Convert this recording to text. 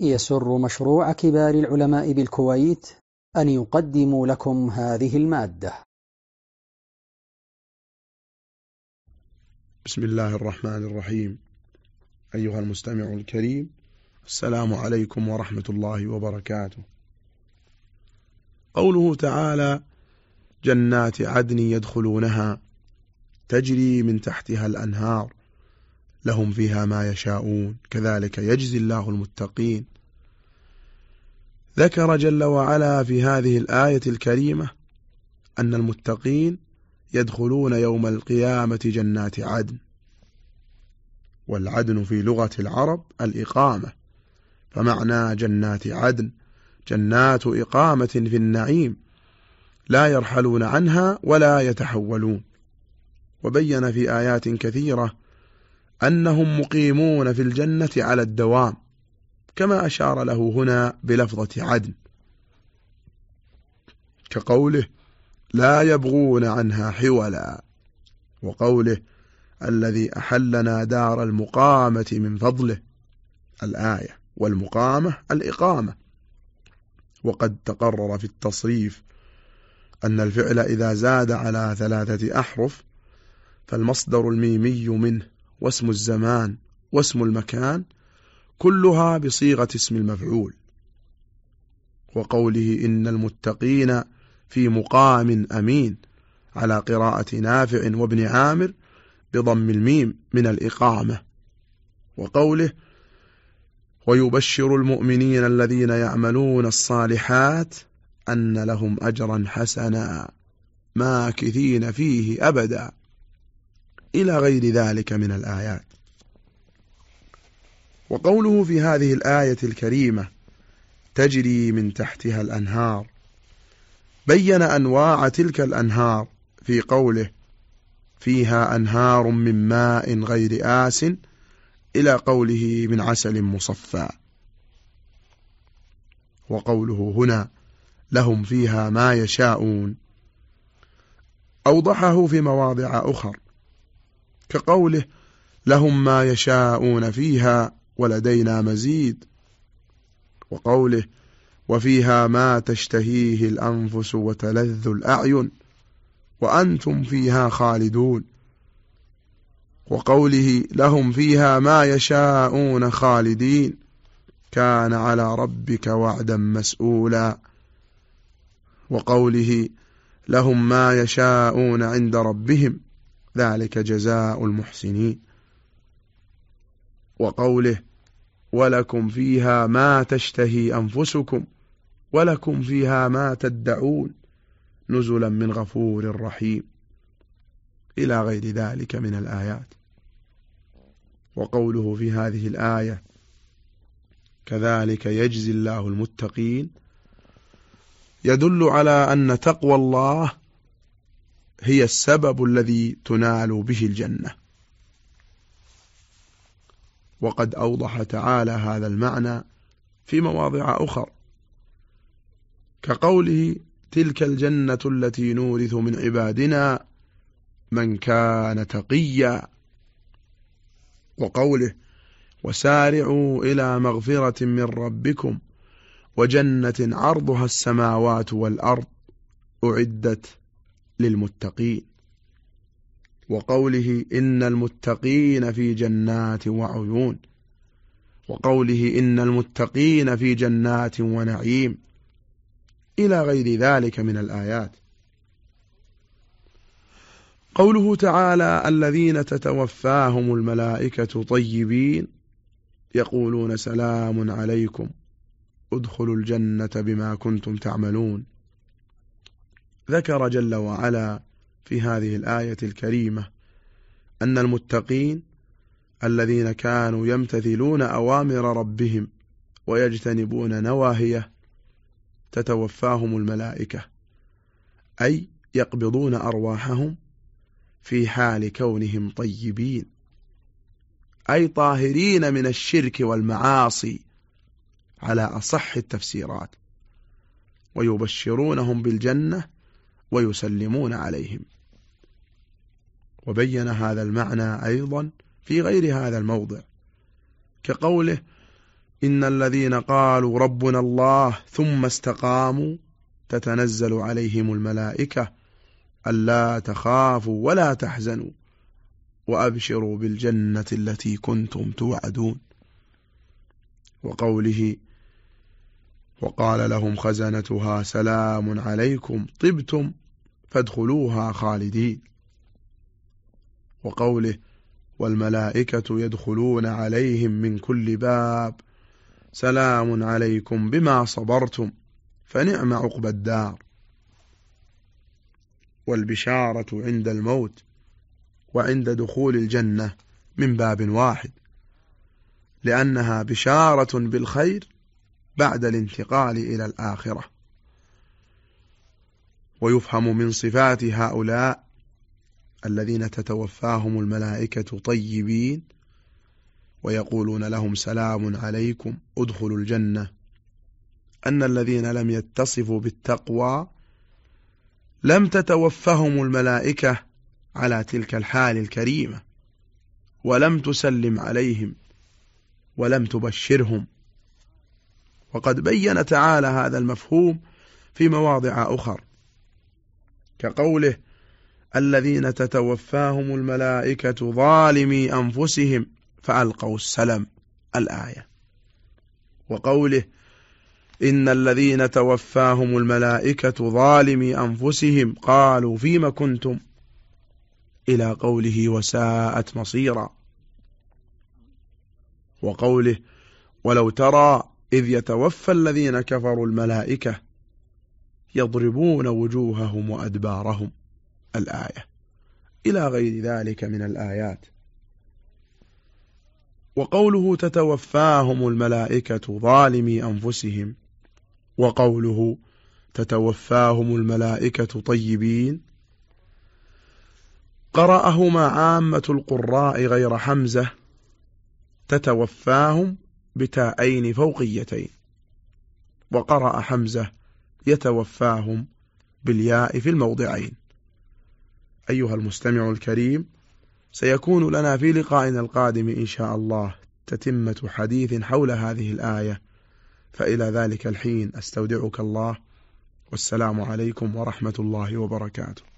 يسر مشروع كبار العلماء بالكويت أن يقدم لكم هذه المادة. بسم الله الرحمن الرحيم. أيها المستمع الكريم السلام عليكم ورحمة الله وبركاته. قوله تعالى جنات عدن يدخلونها تجري من تحتها الأنهار. لهم فيها ما يشاءون. كذلك يجزي الله المتقين. ذكر جل وعلا في هذه الآية الكريمة أن المتقين يدخلون يوم القيامة جنات عدن. والعدن في لغة العرب الإقامة. فمعنى جنات عدن جنات إقامة في النعيم. لا يرحلون عنها ولا يتحولون. وبين في آيات كثيرة أنهم مقيمون في الجنة على الدوام كما أشار له هنا بلفظة عدن. كقوله لا يبغون عنها حولا وقوله الذي أحلنا دار المقامة من فضله الآية والمقامة الإقامة. وقد تقرر في التصريف أن الفعل إذا زاد على ثلاثة أحرف فالمصدر الميمي منه واسم الزمان واسم المكان كلها بصيغة اسم المفعول. وقوله إن المتقين في مقام أمين على قراءة نافع وابن عامر بضم الميم من الإقامة. وقوله ويبشر المؤمنين الذين يعملون الصالحات أن لهم أجرا حسنا ماكثين فيه أبدا. إلى غير ذلك من الآيات. وقوله في هذه الآية الكريمة تجري من تحتها الأنهار بين أنواع تلك الأنهار في قوله فيها أنهار من ماء غير آس إلى قوله من عسل مصفى. وقوله هنا لهم فيها ما يشاءون. أوضحه في مواضع أخر. كقوله لهم ما يشاءون فيها ولدينا مزيد. وقوله وفيها ما تشتهيه الأنفس وتلذ الأعين وأنتم فيها خالدون. وقوله لهم فيها ما يشاءون خالدين. كان على ربك وعدا مسؤولا. وقوله لهم ما يشاءون عند ربهم ذلك جزاء المحسنين. وقوله ولكم فيها ما تشتهي أنفسكم ولكم فيها ما تدعون نزلا من غفور رحيم. إلى غير ذلك من الآيات. وقوله في هذه الآية كذلك يجزي الله المتقين يدل على أن تقوى الله هي السبب الذي تنال به الجنة. وقد أوضح تعالى هذا المعنى في مواضع أخر كقوله تلك الجنة التي نورث من عبادنا من كان تقيا وقوله وسارعوا إلى مغفرة من ربكم وجنة عرضها السماوات والأرض أعدت للمتقين. وقوله إن المتقين في جنات وعيون. وقوله إن المتقين في جنات ونعيم. إلى غير ذلك من الآيات. قوله تعالى الذين تتوفاهم الملائكة طيبين. يقولون سلام عليكم. ادخلوا الجنة بما كنتم تعملون. ذكر جل وعلا في هذه الآية الكريمة أن المتقين الذين كانوا يمتثلون أوامر ربهم ويجتنبون نواهيه تتوفاهم الملائكة أي يقبضون أرواحهم في حال كونهم طيبين أي طاهرين من الشرك والمعاصي على أصح التفسيرات ويبشرونهم بالجنة ويسلمون عليهم. وبين هذا المعنى أيضا في غير هذا الموضع كقوله إن الذين قالوا ربنا الله ثم استقاموا تتنزل عليهم الملائكة ألا تخافوا ولا تحزنوا وأبشروا بالجنة التي كنتم توعدون. وقوله وقال لهم خزنتها سلام عليكم طبتم فادخلوها خالدين. وقوله والملائكة يدخلون عليهم من كل باب سلام عليكم بما صبرتم فنعم عقب الدار. والبشارة عند الموت وعند دخول الجنة من باب واحد لأنها بشارة بالخير بعد الانتقال إلى الآخرة. ويفهم من صفات هؤلاء الذين تتوفاهم الملائكة طيبين ويقولون لهم سلام عليكم ادخلوا الجنة. أن الذين لم يتصفوا بالتقوى لم تتوفهم الملائكة على تلك الحال الكريمة ولم تسلم عليهم ولم تبشرهم. وقد بين تعالى هذا المفهوم في مواضع أخر كقوله الذين تتوفاهم الملائكة ظالمي أنفسهم فألقوا السلم الآية. وقوله إن الذين توفاهم الملائكة ظالمي أنفسهم قالوا فيما كنتم؟ إلى قوله وساءت مصيرا. وقوله ولو ترى إذ يتوفى الذين كفروا الملائكة يضربون وجوههم وأدبارهم. الآية. إلى غير ذلك من الآيات. وقوله تتوفاهم الملائكة ظالمي أنفسهم. وقوله تتوفاهم الملائكة طيبين. قرأهما عامة القراء غير حمزة. تتوفاهم بتاءين فوقيتين. وقرأ حمزة يتوفاهم بالياء في الموضعين. أيها المستمع الكريم سيكون لنا في لقائنا القادم إن شاء الله تتمة حديث حول هذه الآية. فإلى ذلك الحين أستودعك الله. والسلام عليكم ورحمة الله وبركاته.